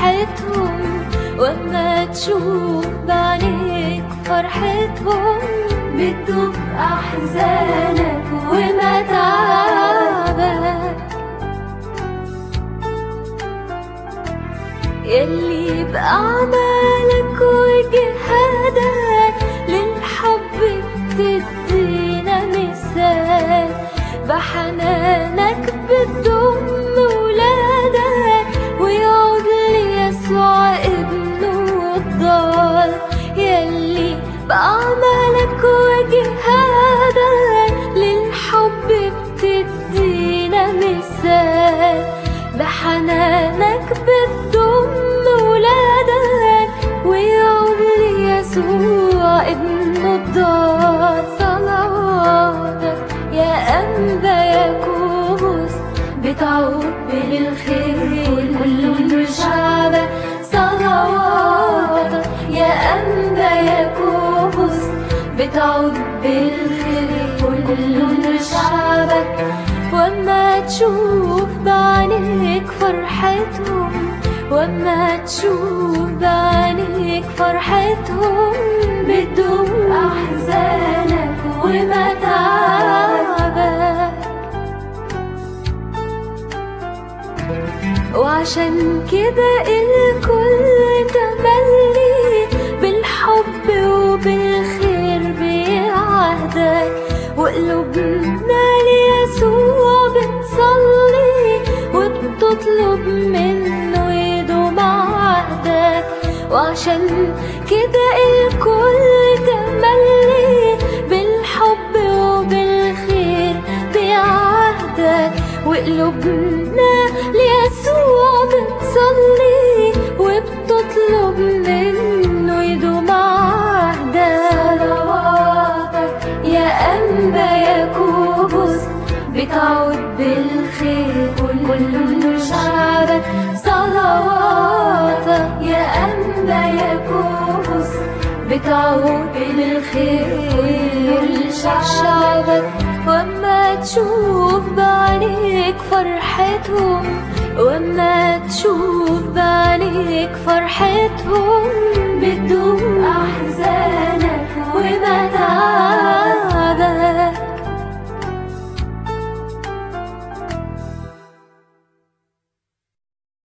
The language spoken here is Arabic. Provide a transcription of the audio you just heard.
فرحتهم وأما تشوف بعينيك فرحتهم بتدوب أحزانك ومتعبك يلي بأعمالك وجهادك للحب بتدينا مثال. بحنانك بتضم الضال صلواتك يا أنبا ياكوبوس بتعود بالخير كله لشعبك صلواتك يا أنبا ياكوبوس بتعود بالخير كله لشعبك وأما تشوف بعينيك فرحتهم وأما تشوف بعينيك فرحتهم بتدوب أحزانك ومتعبك وعشان كده الكل تملي بالحب وبالخير بيعهدك. وقلوبنا وعشان كده الكل تملي بالحب وبالخير بيعهدك وقلوبنا ليسوع بتصلي وبتطلب منه يدوم عهدك. صلواتك يا أنبا ياكوبوس بتعود بالخير. كله لشعبك صلواتك بتعود بالخير كله لشعبك وأما تشوف بعينيك فرحتهم وأما تشوف بعينيك فرحتهم.